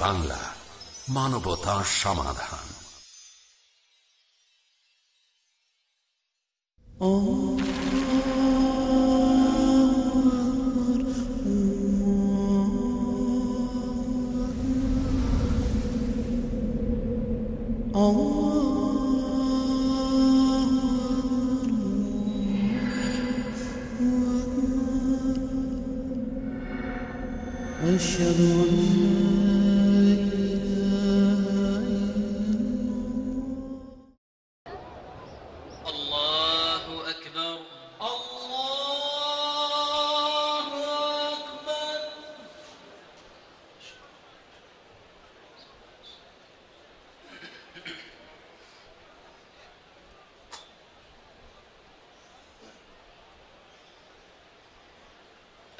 বাংলা মানবতা সমাধান। ও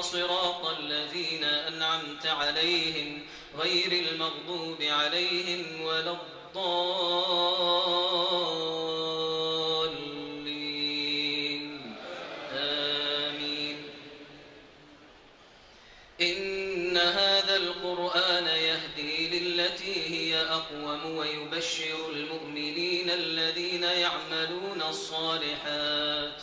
صراط الذين أنعمت عليهم غير المغضوب عليهم ولا الضالين. آمين. إن هذا القرآن يهدي للتي هي أقوم ويبشر المؤمنين الذين يعملون الصالحات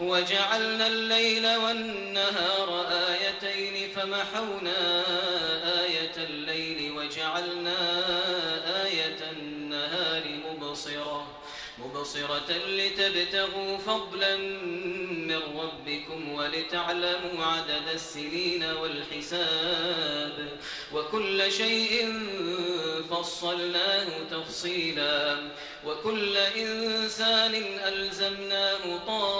وجعلنا الليل والنهار آيتين فمحونا آية الليل وجعلنا آية النهار مبصرة مبصرة لتبتغوا فضلا من ربكم ولتعلموا عدد السنين والحساب وكل شيء فصلناه تفصيلا وكل إنسان ألزمناه طائره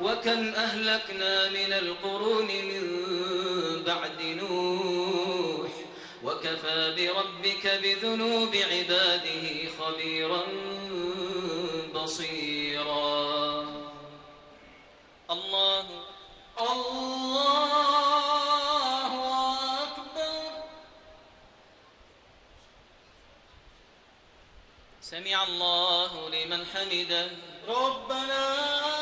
وكم أهلكنا من القرون من بعد نوح وكفى بربك بذنوب عباده خبيرا بصيرا. الله الله أكبر. سمع الله لمن حمده. ربنا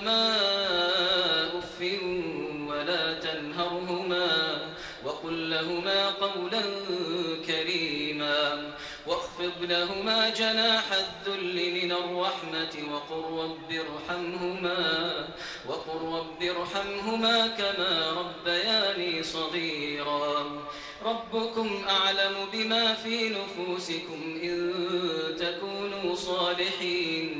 لهما أف ولا تنهرهما وقل لهما قولا كريما واخفض لهما جناح الذل من الرحمة وقل رب ارحمهما وقل رب ارحمهما كما ربياني صغيرا ربكم أعلم بما في نفوسكم إن تكونوا صالحين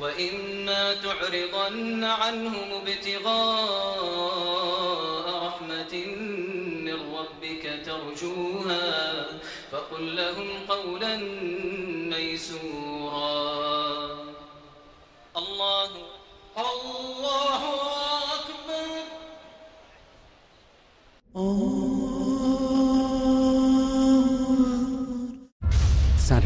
وإما تعرضن عنهم ابتغاء رحمة من ربك ترجوها فقل لهم قولا ميسورا. الله الله أكبر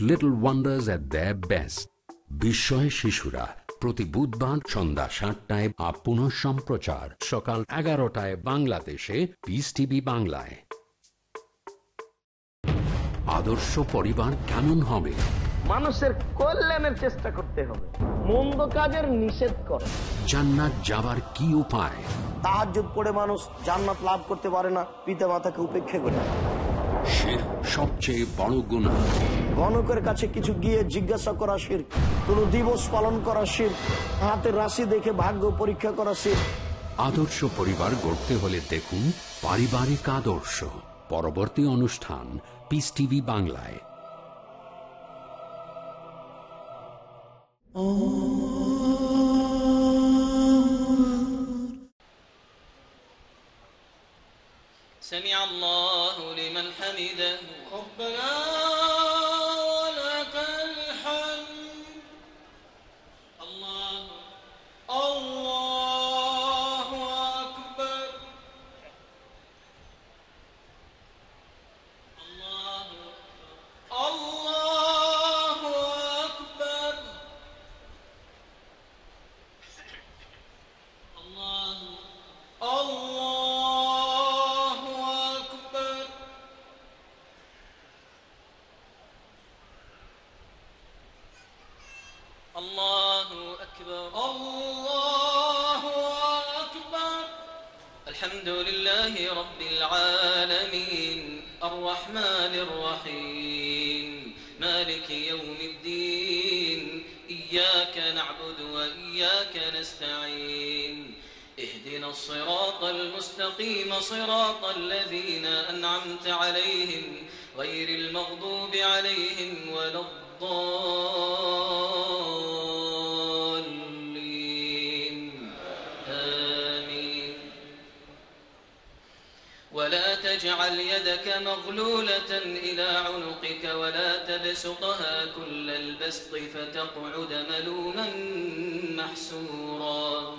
little wonders at the best বিস্ময় শিশুরা প্রতি বুধবার সন্ধ্যা সাতটায় আপ পুনঃ সম্প্রচার সকাল এগারোটায় বাংলাদেশে পিস টিভি বাংলায়। আদর্শ পরিবার কেমন হবে? মানুষের কল্যাণের চেষ্টা করতে হবে। মন্দ কাজের নিষেধ করে। জান্নাত যাবার কি উপায়? তাহাজ্জুদ করে মানুষ জান্নাত লাভ করতে পারে না পিতা মাতাকে উপেক্ষা করে। সবচেয়ে বড় গুণা গণকের কাছে কিছু গিয়ে জিজ্ঞাসা করা শির কোন দিবস পালন করা শির হাতের রাশি দেখে ভাগ্য পরীক্ষা করা শির আদর্শ পরিবার গড়তে হলে দেখুন পারিবারিক আদর্শ পরবর্তী অনুষ্ঠান পিস টিভি বাংলায় سمع الله لمن حمده ربنا غير المغضوب عليهم ولا الضالين. آمين. ولا تجعل يدك مغلولة إلى عنقك ولا تبسطها كل البسط فتقعد ملوما محسورا.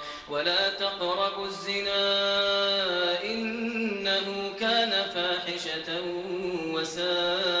ولا تقربوا الزنا إنه كان فاحشة وساء.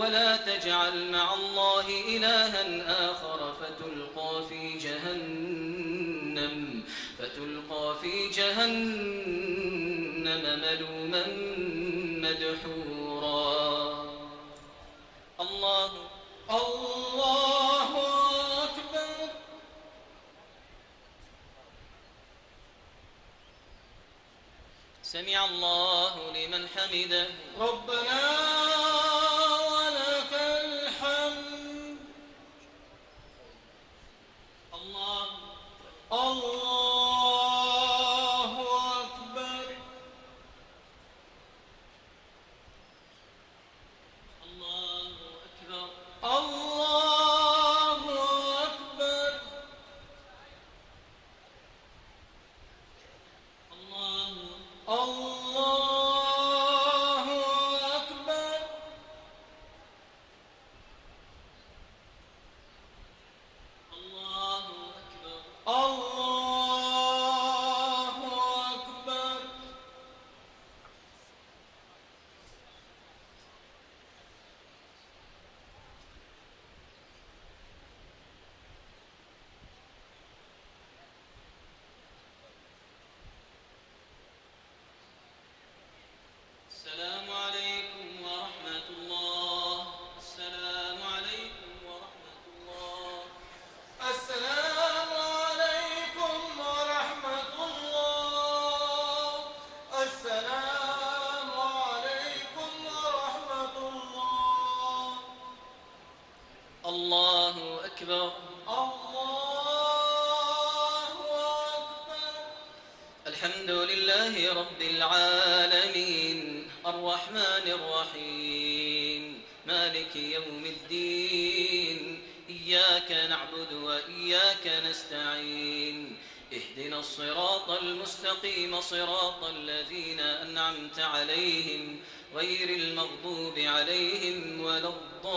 ولا تجعل مع الله إلها آخر فتلقى في جهنم فتلقى في جهنم ملوما مدحورا. الله الله أكبر. سمع الله لمن حمده. ربنا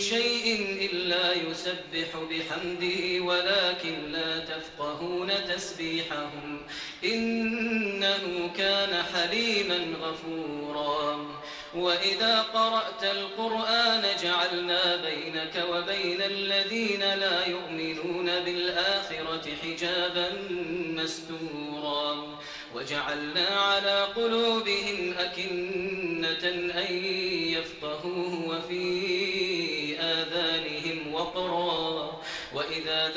شيء إلا يسبح بحمده ولكن لا تفقهون تسبيحهم. إنه كان حليما غفورا. وإذا قرأت القرآن جعلنا بينك وبين الذين لا يؤمنون بالآخرة حجابا مستورا. وجعلنا على قلوبهم أكنة أن يفقهوه وفي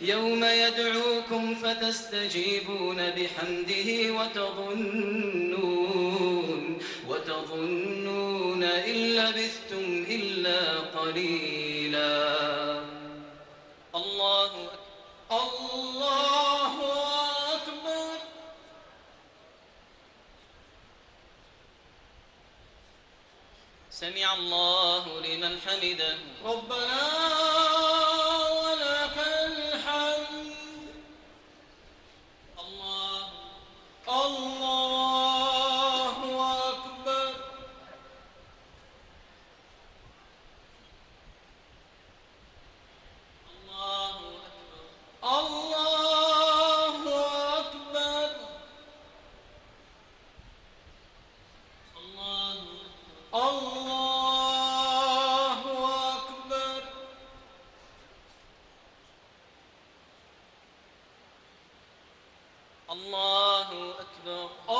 يوم يدعوكم فتستجيبون بحمده وتظنون وتظنون إن لبثتم إلا قليلا. الله أكبر. الله أكبر. سمع الله لمن حمده. ربنا ولك الحمد الله الله أكبر الله أكبر الله أكبر الله الله أكبر الله أكبر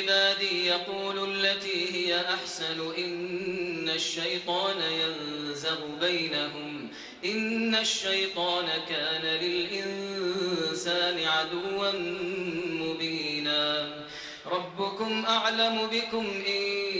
وقل لعبادي يقولوا التي هي أحسن إن الشيطان ينزغ بينهم. إن الشيطان كان للإنسان عدوا مبينا. ربكم أعلم بكم إن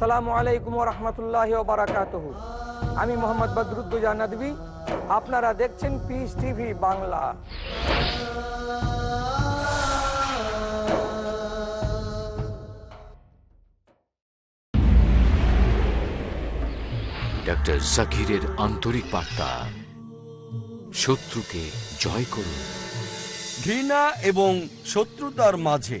আসসালামু আলাইকুম রহমতুল্লাহ বারাকাত আমি মোহাম্মদ বদরুদ্দুজা নদী আপনারা দেখছেন পিস টিভি বাংলা। ডক্টর জাকিরের আন্তরিক বার্তা। শত্রুকে জয় করুন। ঘৃণা এবং শত্রুতার মাঝে